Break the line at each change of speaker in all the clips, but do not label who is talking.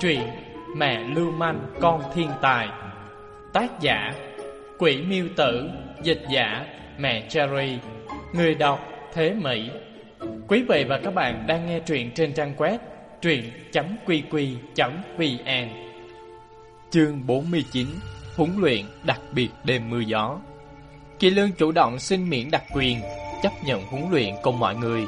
Truyện Mẹ Lưu Manh, Con Thiên Tài. Tác giả, Quỷ Miêu Tử. Dịch giả, Mẹ Cherry. Người đọc, Thế Mỹ. Quý vị và các bạn đang nghe truyện trên trang web truyện.qq.vn Chương 49 Huấn luyện đặc biệt đêm mưa gió. Kỳ Lương chủ động xin miễn đặc quyền, chấp nhận huấn luyện cùng mọi người.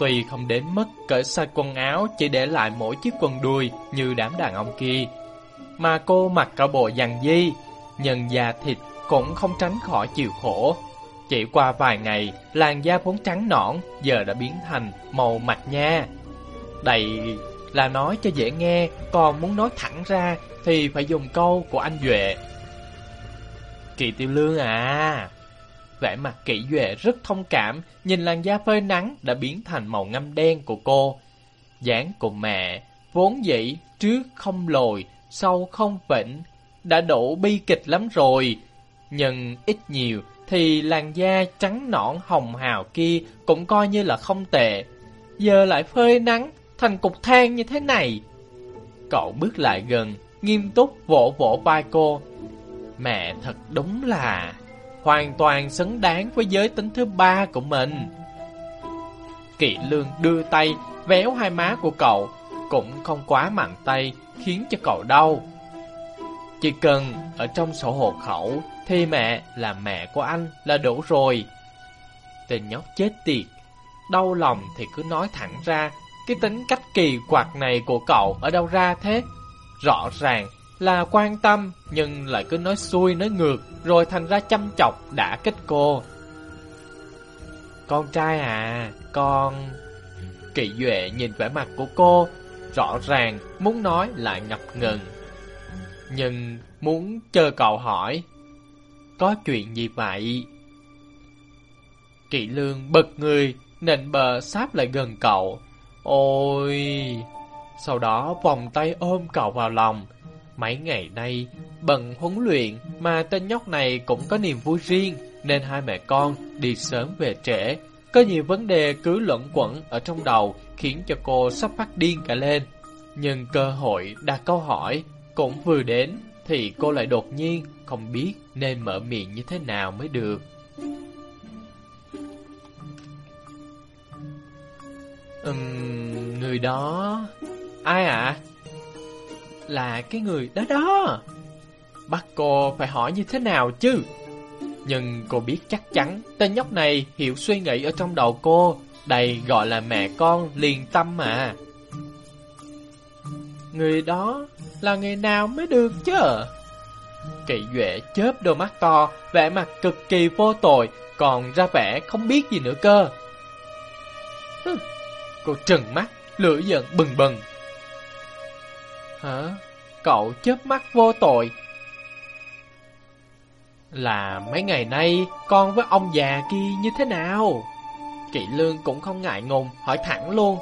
Tuy không đến mức cởi sạch quần áo chỉ để lại mỗi chiếc quần đùi như đám đàn ông kia. Mà cô mặc cả bộ dằn di, nhân da thịt cũng không tránh khỏi chịu khổ. Chỉ qua vài ngày, làn da vốn trắng nõn giờ đã biến thành màu mạch nha. Đây là nói cho dễ nghe, còn muốn nói thẳng ra thì phải dùng câu của anh Duệ. Kỳ Tiêu Lương à, vẻ mặt kỹ duệ rất thông cảm, nhìn làn da phơi nắng đã biến thành màu ngâm đen của cô. dáng của mẹ, vốn dĩ trước không lồi, sau không vĩnh, đã đủ bi kịch lắm rồi. Nhưng ít nhiều thì làn da trắng nõn hồng hào kia cũng coi như là không tệ. Giờ lại phơi nắng thành cục than như thế này. Cậu bước lại gần, nghiêm túc vỗ vỗ vai cô. Mẹ thật đúng là hoàn toàn xứng đáng với giới tính thứ ba của mình. Kỵ lương đưa tay, véo hai má của cậu, cũng không quá mạnh tay, khiến cho cậu đau. Chỉ cần ở trong sổ hộ khẩu, thì mẹ là mẹ của anh là đủ rồi. Tên nhóc chết tiệt, đau lòng thì cứ nói thẳng ra, cái tính cách kỳ quặc này của cậu ở đâu ra thế? Rõ ràng là quan tâm nhưng lại cứ nói xuôi nói ngược rồi thành ra chăm chọc đã kích cô. Con trai à, con... kỳ Duệ nhìn vẻ mặt của cô, rõ ràng muốn nói lại ngập ngừng. Nhưng muốn chờ cậu hỏi, có chuyện gì vậy? Kỵ Lương bật người, nền bờ sáp lại gần cậu. Ôi... Sau đó vòng tay ôm cậu vào lòng, Mấy ngày nay, bận huấn luyện mà tên nhóc này cũng có niềm vui riêng, nên hai mẹ con đi sớm về trễ. Có nhiều vấn đề cứ luẩn quẩn ở trong đầu khiến cho cô sắp phát điên cả lên. Nhưng cơ hội đặt câu hỏi cũng vừa đến thì cô lại đột nhiên không biết nên mở miệng như thế nào mới được. Ừm, người đó... Ai ạ? À? Là cái người đó đó. Bắt cô phải hỏi như thế nào chứ? Nhưng cô biết chắc chắn tên nhóc này hiểu suy nghĩ ở trong đầu cô. Đây gọi là mẹ con liền tâm mà. Người đó là người nào mới được chứ? Kỵ Duệ chớp đôi mắt to, vẻ mặt cực kỳ vô tội, còn ra vẻ không biết gì nữa cơ. cô trừng mắt, lửa giận bừng bừng, Hả? Cậu chớp mắt vô tội. Là mấy ngày nay con với ông già kia như thế nào? Kỵ lương cũng không ngại ngùng hỏi thẳng luôn.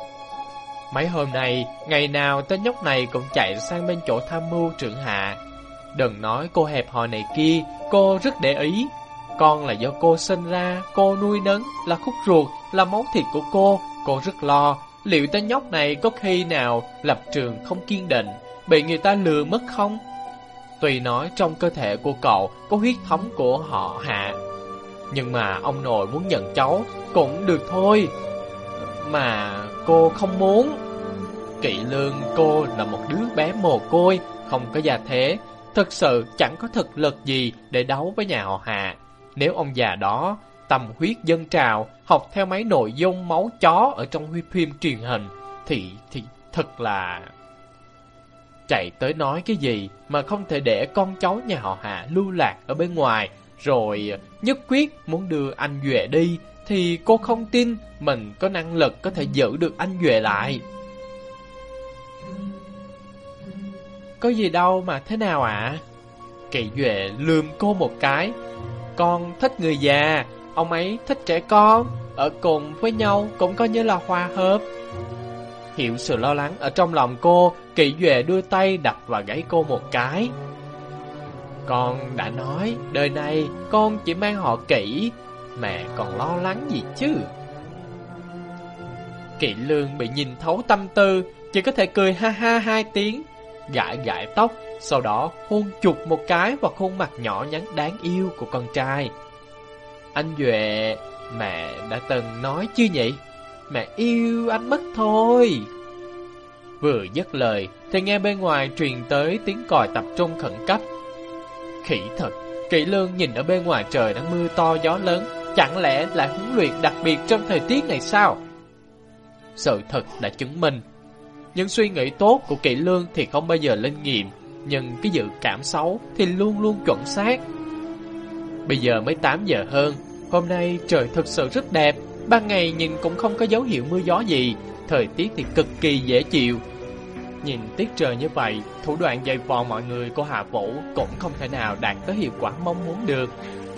Mấy hôm nay, ngày nào tên nhóc này cũng chạy sang bên chỗ tham mưu trưởng hạ. Đừng nói cô hẹp hòi này kia, cô rất để ý. Con là do cô sinh ra, cô nuôi nấng, là khúc ruột, là máu thịt của cô. Cô rất lo, liệu tên nhóc này có khi nào lập trường không kiên định, bị người ta lừa mất không? Tuy nói trong cơ thể của cậu có huyết thống của họ hạ, nhưng mà ông nội muốn nhận cháu cũng được thôi. Mà cô không muốn. Kỵ lương cô là một đứa bé mồ côi, không có gia thế, thật sự chẳng có thực lực gì để đấu với nhà họ hạ. Nếu ông già đó tầm huyết dân trào, học theo mấy nội dung máu chó ở trong huy phim truyền hình, thì thì thật là chạy tới nói cái gì mà không thể để con cháu nhà họ Hạ lưu lạc ở bên ngoài, rồi nhất quyết muốn đưa anh Duệ đi, thì cô không tin mình có năng lực có thể giữ được anh Duệ lại. Có gì đâu mà thế nào ạ? À? Kỳ Duệ lườm cô một cái. Con thích người già, ông ấy thích trẻ con, ở cùng với nhau cũng coi như là hòa hợp. Hiểu sự lo lắng ở trong lòng cô, Kỵ Duệ đưa tay đặt vào gáy cô một cái. Con đã nói, đời này con chỉ mang họ kỹ, mẹ còn lo lắng gì chứ? Kỵ lương bị nhìn thấu tâm tư, chỉ có thể cười ha ha hai tiếng, gãi gãi tóc, sau đó hôn chụp một cái vào khuôn mặt nhỏ nhắn đáng yêu của con trai. Anh Duệ, mẹ đã từng nói chưa nhỉ? Mẹ yêu anh mất thôi. Vừa dứt lời, thì nghe bên ngoài truyền tới tiếng còi tập trung khẩn cấp. Khỉ thật, Kỵ Lương nhìn ở bên ngoài trời đang mưa to gió lớn, chẳng lẽ lại huấn luyện đặc biệt trong thời tiết này sao? Sự thật đã chứng minh, những suy nghĩ tốt của Kỵ Lương thì không bao giờ linh nghiệm, nhưng cái dự cảm xấu thì luôn luôn chuẩn xác. Bây giờ mới 8 giờ hơn, hôm nay trời thực sự rất đẹp, ban ngày nhìn cũng không có dấu hiệu mưa gió gì, thời tiết thì cực kỳ dễ chịu. Nhìn tiết trời như vậy, thủ đoạn dày vò mọi người của Hạ Vũ cũng không thể nào đạt tới hiệu quả mong muốn được.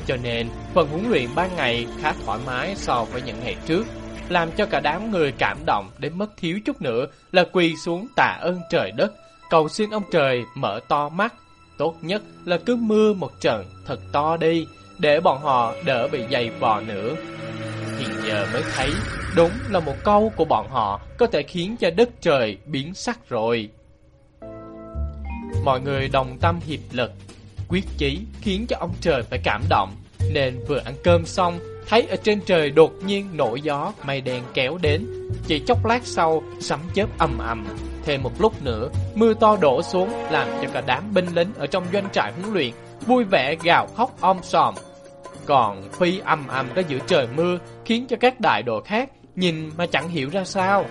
Cho nên, phần huấn luyện ban ngày khá thoải mái so với những ngày trước, làm cho cả đám người cảm động đến mất thiếu chút nữa là quỳ xuống tạ ơn trời đất, cầu xin ông trời mở to mắt. Tốt nhất là cứ mưa một trận thật to đi, để bọn họ đỡ bị dày vò nữa. thì giờ mới thấy, đúng là một câu của bọn họ có thể khiến cho đất trời biến sắc rồi. Mọi người đồng tâm hiệp lực, quyết chí khiến cho ông trời phải cảm động, nên vừa ăn cơm xong, thấy ở trên trời đột nhiên nổi gió, mây đen kéo đến. Chỉ chốc lát sau, sấm chớp ầm ầm. Thêm một lúc nữa, mưa to đổ xuống làm cho cả đám binh lính ở trong doanh trại huấn luyện vui vẻ gào khóc om sòm, còn phi âm âm có giữa trời mưa khiến cho các đại đội khác nhìn mà chẳng hiểu ra sao.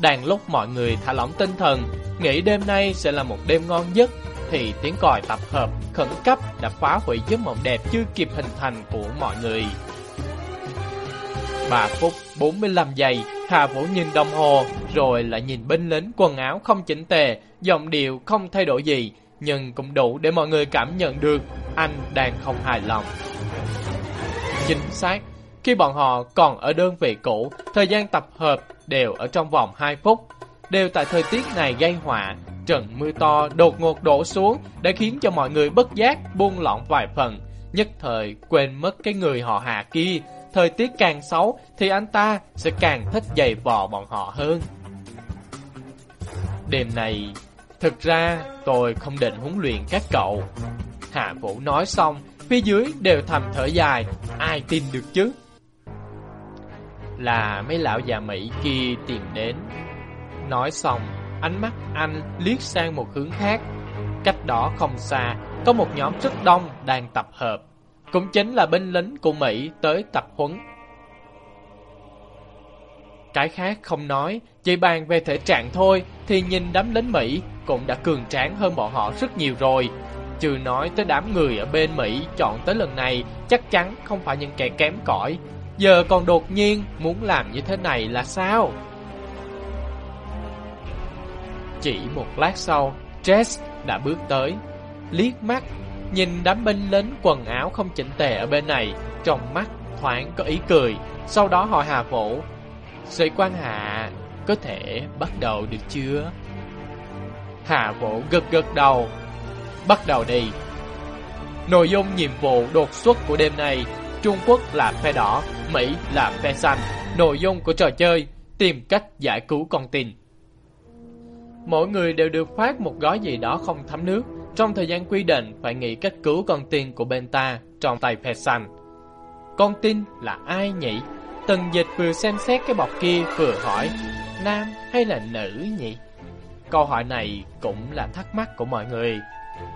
Đang lúc mọi người thả lỏng tinh thần, nghĩ đêm nay sẽ là một đêm ngon giấc, thì tiếng còi tập hợp khẩn cấp đã phá hủy giấc mộng đẹp chưa kịp hình thành của mọi người. 3 phút 45 giây, Hà Vũ nhìn đồng hồ, rồi lại nhìn binh lính quần áo không chỉnh tề, giọng điệu không thay đổi gì, nhưng cũng đủ để mọi người cảm nhận được anh đang không hài lòng. Chính xác, khi bọn họ còn ở đơn vị cũ, thời gian tập hợp đều ở trong vòng 2 phút. Đều tại thời tiết này gây họa, trận mưa to đột ngột đổ xuống đã khiến cho mọi người bất giác buông lỏng vài phần, nhất thời quên mất cái người họ hạ kia. Thời tiết càng xấu thì anh ta sẽ càng thích giày vò bọn họ hơn. Đêm này, thực ra tôi không định huấn luyện các cậu. Hạ Vũ nói xong, phía dưới đều thầm thở dài, ai tin được chứ? Là mấy lão già Mỹ kia tìm đến. Nói xong, ánh mắt anh liếc sang một hướng khác. Cách đó không xa, có một nhóm rất đông đang tập hợp. Cũng chính là binh lính của Mỹ tới tập huấn. Cái khác không nói, chỉ bàn về thể trạng thôi, thì nhìn đám lính Mỹ cũng đã cường tráng hơn bọn họ rất nhiều rồi. Chưa nói tới đám người ở bên Mỹ chọn tới lần này chắc chắn không phải những kẻ kém cỏi. Giờ còn đột nhiên muốn làm như thế này là sao? Chỉ một lát sau, Jess đã bước tới, liếc mắt, nhìn đám binh lính quần áo không chỉnh tề ở bên này, trong mắt thoáng có ý cười, sau đó hỏi Hà Vũ, Sĩ quan Hạ, có thể bắt đầu được chưa? Hà Vũ gật gật đầu, bắt đầu đi. Nội dung nhiệm vụ đột xuất của đêm nay, Trung Quốc là phe đỏ, Mỹ là phe xanh. Nội dung của trò chơi, tìm cách giải cứu con tin. Mỗi người đều được phát một gói gì đó không thấm nước. Trong thời gian quy định phải nghĩ cách cứu con tin của bên ta trong tay phe xanh. Con tin là ai nhỉ? Tần dịch vừa xem xét cái bọc kia vừa hỏi, nam hay là nữ nhỉ? Câu hỏi này cũng là thắc mắc của mọi người.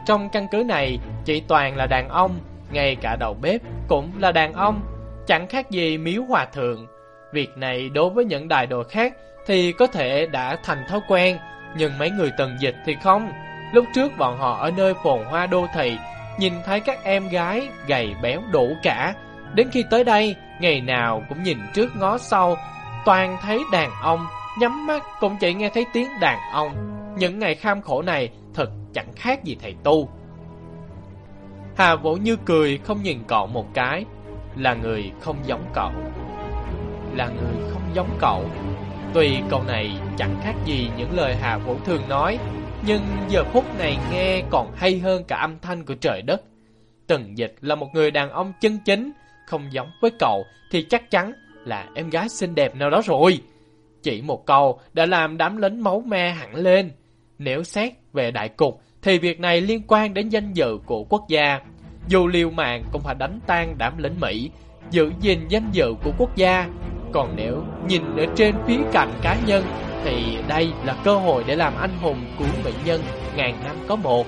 Trong căn cứ này, chỉ toàn là đàn ông, ngay cả đầu bếp cũng là đàn ông, chẳng khác gì miếu hòa thượng. Việc này đối với những đại đồ khác thì có thể đã thành thói quen, nhưng mấy người tần dịch thì không. Lúc trước bọn họ ở nơi phồn hoa đô thị, nhìn thấy các em gái gầy béo đủ cả. Đến khi tới đây, ngày nào cũng nhìn trước ngó sau, toàn thấy đàn ông, nhắm mắt cũng chỉ nghe thấy tiếng đàn ông. Những ngày kham khổ này thật chẳng khác gì thầy tu. Hà Vũ Như cười không nhìn cậu một cái, là người không giống cậu. Là người không giống cậu. Tuy câu này chẳng khác gì những lời Hà Vũ thường nói, nhưng giờ phút này nghe còn hay hơn cả âm thanh của trời đất. Tần Dịch là một người đàn ông chân chính, không giống với cậu thì chắc chắn là em gái xinh đẹp nào đó rồi. Chỉ một câu đã làm đám lính máu me hẳn lên. Nếu xét về đại cục, thì việc này liên quan đến danh dự của quốc gia. Dù liều mạng cũng phải đánh tan đám lính Mỹ, giữ gìn danh dự của quốc gia. Còn nếu nhìn ở trên phía cạnh cá nhân, thì đây là cơ hội để làm anh hùng của mỹ nhân ngàn năm có một.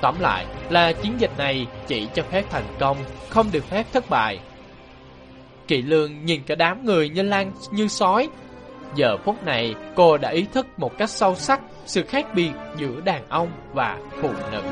Tóm lại là chiến dịch này chỉ cho phép thành công, không được phép thất bại. Kỵ lương nhìn cả đám người như lan như sói. Giờ phút này cô đã ý thức một cách sâu sắc sự khác biệt giữa đàn ông và phụ nữ.